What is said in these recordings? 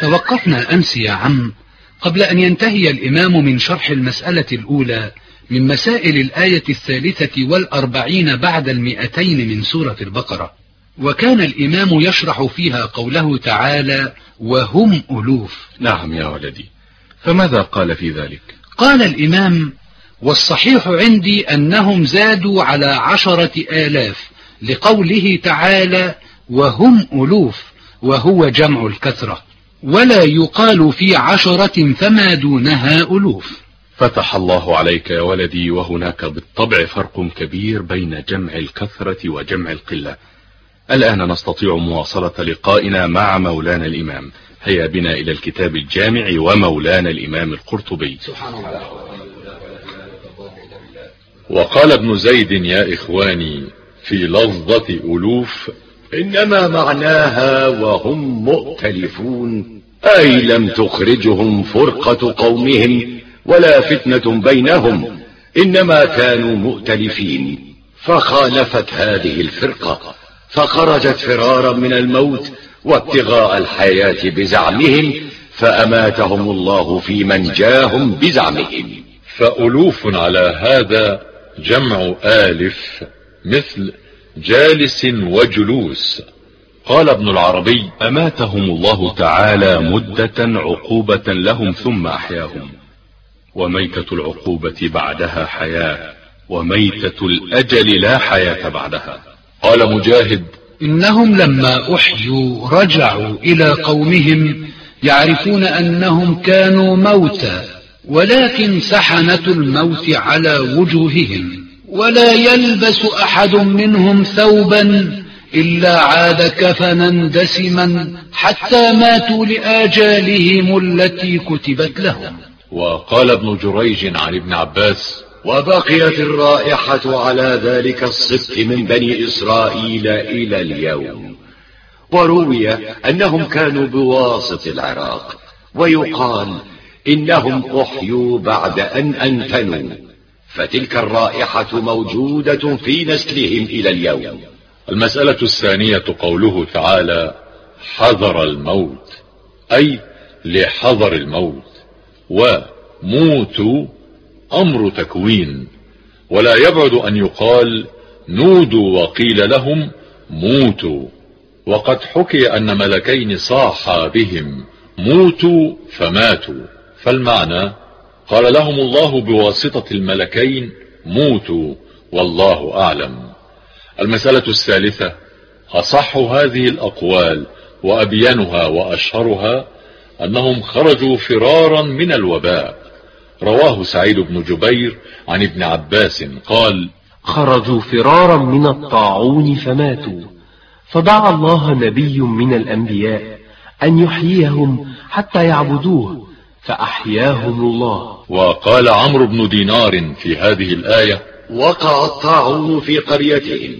توقفنا أمس يا عم قبل أن ينتهي الإمام من شرح المسألة الأولى من مسائل الآية الثالثة والأربعين بعد المئتين من سورة البقرة. وكان الإمام يشرح فيها قوله تعالى وهم ألوف نعم يا ولدي. فماذا قال في ذلك؟ قال الإمام والصحيح عندي أنهم زادوا على عشرة آلاف لقوله تعالى وهم ألوف وهو جمع الكثرة. ولا يقال في عشرة فما دونها ألوف. فتح الله عليك يا ولدي وهناك بالطبع فرق كبير بين جمع الكثرة وجمع القلة. الآن نستطيع مواصلة لقائنا مع مولانا الإمام. هيا بنا إلى الكتاب الجامع ومولانا الإمام القرطبي. سبحان الله وقال ابن زيد يا إخواني في لفظة ألوف إنما معناها وهم مؤتلفون أي لم تخرجهم فرقة قومهم ولا فتنة بينهم إنما كانوا مؤتلفين. فخالفت هذه الفرقة فخرجت فرارا من الموت وابتغاء الحياة بزعمهم فأماتهم الله في منجاهم بزعمهم. فألوف على هذا جمع آلف مثل جالس وجلوس. قال ابن العربي أماتهم الله تعالى مدة عقوبة لهم ثم أحياهم. وميتة العقوبة بعدها حياة وميتة الأجل لا حياة بعدها. قال مجاهد إنهم لما أحيوا رجعوا إلى قومهم يعرفون أنهم كانوا موتى ولكن سحنة الموت على وجوههم. ولا يلبس أحد منهم ثوبا إلا عاد كفنا دسما حتى ماتوا لآجالهم التي كتبت لهم. وقال ابن جريج عن ابن عباس وبقيت الرائحة على ذلك الصفت من بني إسرائيل إلى اليوم. وروي أنهم كانوا بواسط العراق ويقال إنهم أحيوا بعد أن أنتنوا. فتلك الرائحة موجودة في نسلهم إلى اليوم. المسألة الثانية قوله تعالى حذر الموت أي لحذر الموت وموتوا أمر تكوين. ولا يبعد أن يقال نودوا وقيل لهم موتوا. وقد حكي أن ملكين صاحا بهم موتوا فماتوا. فالمعنى قال لهم الله بواسطة الملكين موتوا والله أعلم. المسألة الثالثة أصح هذه الأقوال وأبينها وأشهرها أنهم خرجوا فرارا من الوباء. رواه سعيد بن جبير عن ابن عباس قال خرجوا فرارا من الطاعون فماتوا. فدعا الله نبي من الأنبياء أن يحييهم حتى يعبدوه. فأحياهم الله. وقال عمرو بن دينار في هذه الآية وقع الطاعون في قريتهم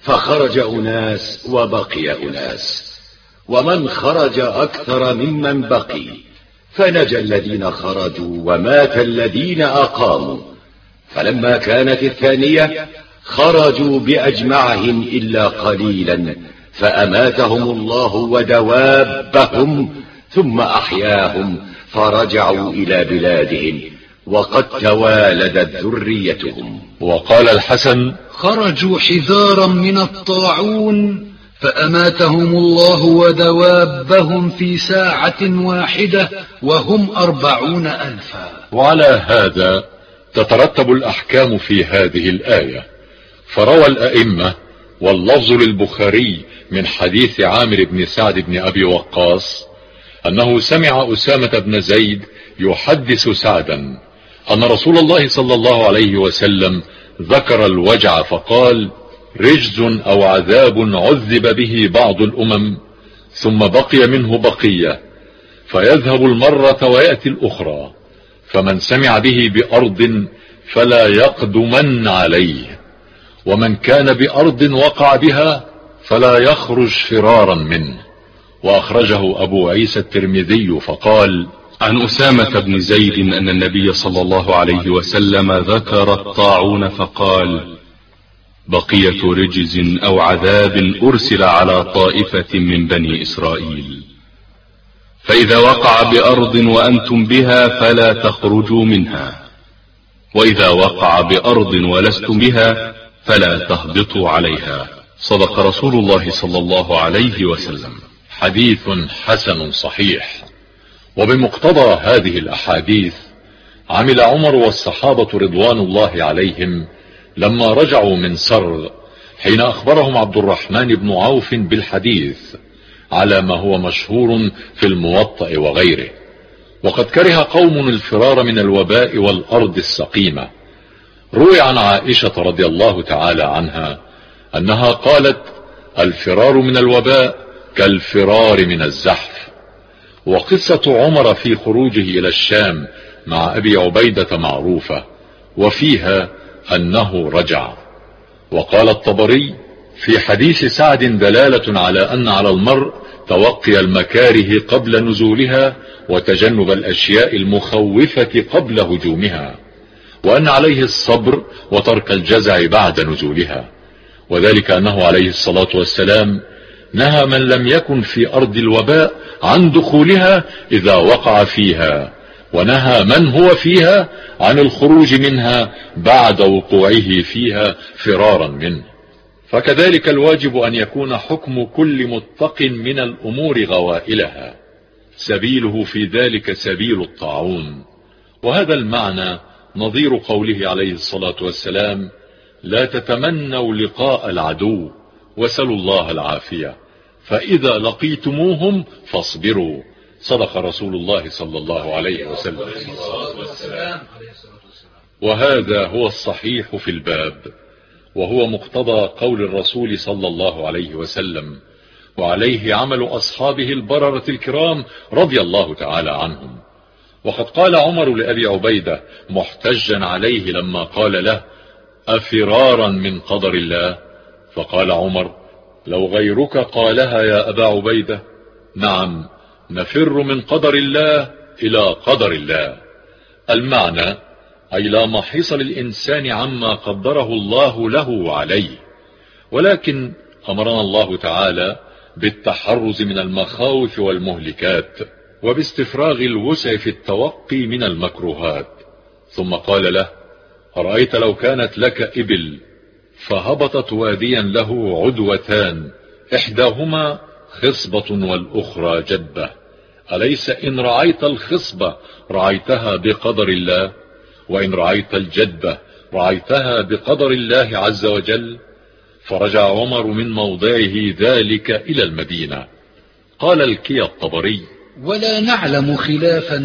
فخرج أناس وبقي أناس. ومن خرج أكثر ممن بقي فنجى الذين خرجوا ومات الذين أقاموا. فلما كانت الثانية خرجوا بأجمعهم إلا قليلا فأماتهم الله ودوابهم ثم أحياهم فرجعوا إلى بلادهم وقد توالدت ذريتهم. وقال الحسن خرجوا حذارا من الطاعون فأماتهم الله ودوابهم في ساعة واحدة وهم أربعون ألفا. وعلى هذا تترتب الأحكام في هذه الآية. فروى الأئمة واللفظ للبخاري من حديث عامر بن سعد بن أبي وقاص أنه سمع أسامة بن زيد يحدث سعدا أن رسول الله صلى الله عليه وسلم ذكر الوجع فقال رجز أو عذاب عذب به بعض الأمم ثم بقي منه بقية فيذهب المرة ويأتي الأخرى فمن سمع به بأرض فلا يقدمن عليه ومن كان بأرض وقع بها فلا يخرج فرارا منه. وأخرجه أبو عيسى الترمذي فقال عن أسامة بن زيد أن النبي صلى الله عليه وسلم ذكر الطاعون فقال بقية رجز أو عذاب أرسل على طائفة من بني إسرائيل. فإذا وقع بأرض وأنتم بها فلا تخرجوا منها. وإذا وقع بأرض ولستم بها فلا تهبطوا عليها. صدق رسول الله صلى الله عليه وسلم. حديث حسن صحيح. وبمقتضى هذه الأحاديث عمل عمر والصحابة رضوان الله عليهم لما رجعوا من سر حين أخبرهم عبد الرحمن بن عوف بالحديث على ما هو مشهور في الموطأ وغيره. وقد كره قوم الفرار من الوباء والأرض السقيمة. روي عن عائشة رضي الله تعالى عنها أنها قالت الفرار من الوباء كالفرار من الزحف. وقصة عمر في خروجه إلى الشام مع أبي عبيدة معروفة وفيها أنه رجع. وقال الطبري في حديث سعد دلالة على أن على المرء توقي المكاره قبل نزولها وتجنب الأشياء المخوفة قبل هجومها وأن عليه الصبر وترك الجزع بعد نزولها. وذلك أنه عليه الصلاة والسلام نهى من لم يكن في أرض الوباء عن دخولها إذا وقع فيها ونهى من هو فيها عن الخروج منها بعد وقوعه فيها فرارا منه. فكذلك الواجب أن يكون حكم كل متق من الأمور غوائلها. سبيله في ذلك سبيل الطاعون. وهذا المعنى نظير قوله عليه الصلاة والسلام لا تتمنوا لقاء العدو وسلوا الله العافية. فإذا لقيتموهم فاصبروا. صدق رسول الله صلى الله عليه وسلم. وهذا هو الصحيح في الباب وهو مقتضى قول الرسول صلى الله عليه وسلم وعليه عمل أصحابه البررة الكرام رضي الله تعالى عنهم. وقد قال عمر لأبي عبيدة محتجا عليه لما قال له أفرارا من قدر الله؟ فقال عمر لو غيرك قالها يا أبا عبيدة. نعم نفر من قدر الله إلى قدر الله. المعنى أي لا محيص للإنسان عما قدره الله له عليه ولكن أمرنا الله تعالى بالتحرز من المخاوف والمهلكات وباستفراغ الوسع في التوقي من المكروهات. ثم قال له أرأيت لو كانت لك إبل فهبطت واديا له عدوتان. إحداهما خصبة والأخرى جدبة أليس إن رعيت الخصبة رعيتها بقدر الله؟ وإن رعيت الجدبة رعيتها بقدر الله عز وجل؟ فرجع عمر من موضعه ذلك إلى المدينة. قال الكي الطبري ولا نعلم خلافا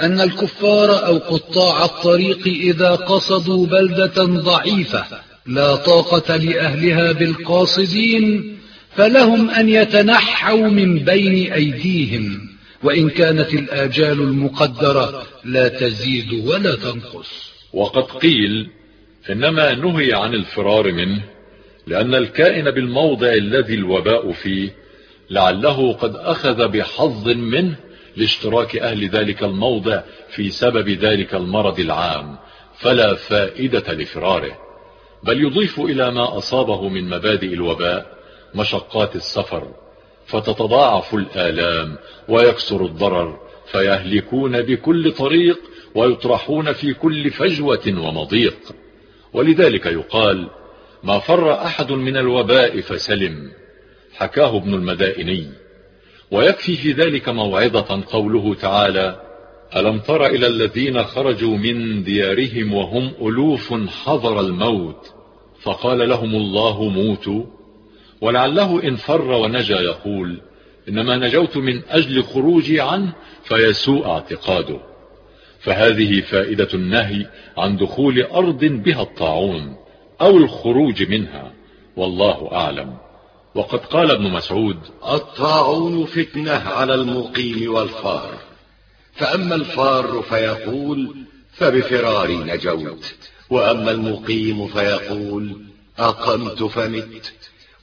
أن الكفار أو قطاع الطريق إذا قصدوا بلدة ضعيفة. لا طاقة لأهلها بالقاصدين فلهم أن يتنحوا من بين أيديهم وإن كانت الآجال المقدرة لا تزيد ولا تنقص. وقد قيل إنما نهي عن الفرار منه لأن الكائن بالموضع الذي الوباء فيه لعله قد أخذ بحظ منه لاشتراك أهل ذلك الموضع في سبب ذلك المرض العام فلا فائدة لفراره. بل يضيف إلى ما أصابه من مبادئ الوباء مشقات السفر فتتضاعف الآلام ويكسر الضرر فيهلكون بكل طريق ويطرحون في كل فجوة ومضيق. ولذلك يقال ما فر أحد من الوباء فسلم حكاه ابن المدائني. ويكفي في ذلك موعظة قوله تعالى ألم تر إلى الذين خرجوا من ديارهم وهم ألوف حضر الموت؟ فقال لهم الله موتوا. ولعله إن فر ونجا يقول إنما نجوت من أجل خروجي عنه فيسوء اعتقاده. فهذه فائدة النهي عن دخول أرض بها الطاعون أو الخروج منها والله أعلم. وقد قال ابن مسعود الطاعون فتنة على المقيم والفار. فأما الفار فيقول فبفراري نجوت. وأما المقيم فيقول أقمت فمت.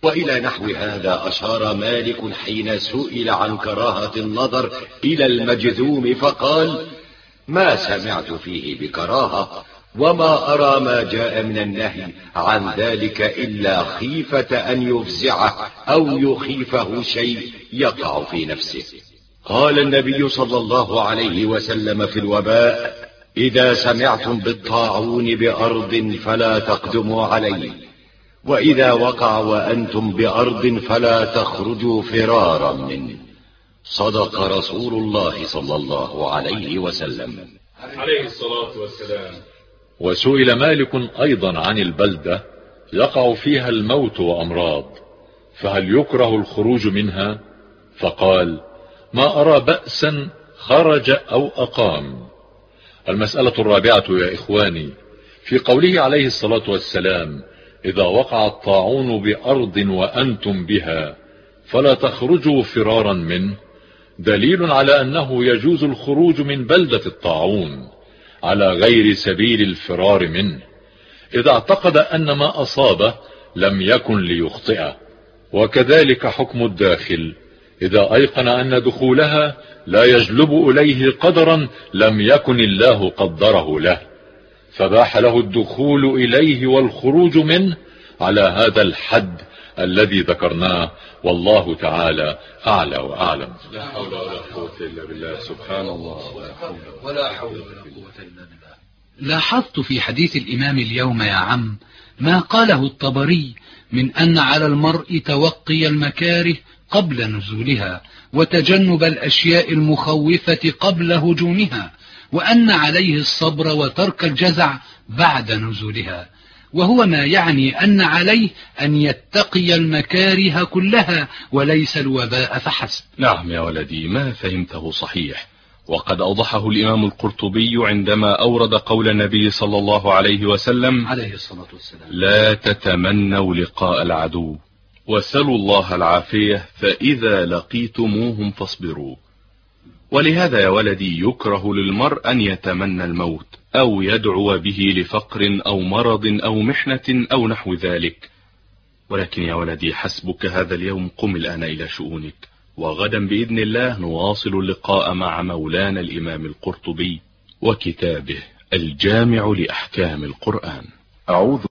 وإلى نحو هذا أشار مالك حين سئل عن كراهة النظر إلى المجذوم فقال ما سمعت فيه بكراهة وما أرى ما جاء من النهي عن ذلك إلا خيفة أن يفزعه أو يخيفه شيء يقع في نفسه. قال النبي صلى الله عليه وسلم في الوباء إذا سمعتم بالطاعون بأرض فلا تقدموا عليه وإذا وقع وأنتم بأرض فلا تخرجوا فرارا منه. صدق رسول الله صلى الله عليه وسلم. عليه الصلاة والسلام. وسئل مالك أيضا عن البلدة يقع فيها الموت وأمراض فهل يكره الخروج منها؟ فقال ما أرى بأسا خرج أو أقام. المسألة الرابعة يا إخواني في قوله عليه الصلاة والسلام إذا وقع الطاعون بأرض وأنتم بها فلا تخرجوا فرارا منه. دليل على أنه يجوز الخروج من بلدة الطاعون على غير سبيل الفرار منه. إذا اعتقد أن ما أصابه لم يكن ليخطئه. وكذلك حكم الداخل إذا أيقن أن دخولها لا يجلب إليه قدرا لم يكن الله قدره له. فباح له الدخول إليه والخروج منه على هذا الحد الذي ذكرناه. والله تعالى أعلى وأعلم. لا حول ولا قوة إلا بالله. سبحان الله. ولا حول ولا قوة إلا بالله. لاحظت في حديث الإمام اليوم يا عم ما قاله الطبري من أن على المرء توقي المكاره قبل نزولها وتجنب الأشياء المخوفة قبل هجومها وأن عليه الصبر وترك الجزع بعد نزولها. وهو ما يعني أن عليه أن يتقي المكاره كلها وليس الوباء فحسب. نعم يا ولدي ما فهمته صحيح. وقد أوضحه الإمام القرطبي عندما أورد قول النبي صلى الله عليه وسلم عليه الصلاة والسلام. لا تتمنوا لقاء العدو. وسلوا الله العافية فإذا لقيتموهم فاصبروا. ولهذا يا ولدي يكره للمرء أن يتمنى الموت أو يدعو به لفقر أو مرض أو محنة أو نحو ذلك. ولكن يا ولدي حسبك هذا اليوم قم الآن إلى شؤونك. وغدا بإذن الله نواصل اللقاء مع مولانا الإمام القرطبي وكتابه الجامع لأحكام القرآن. أعوذ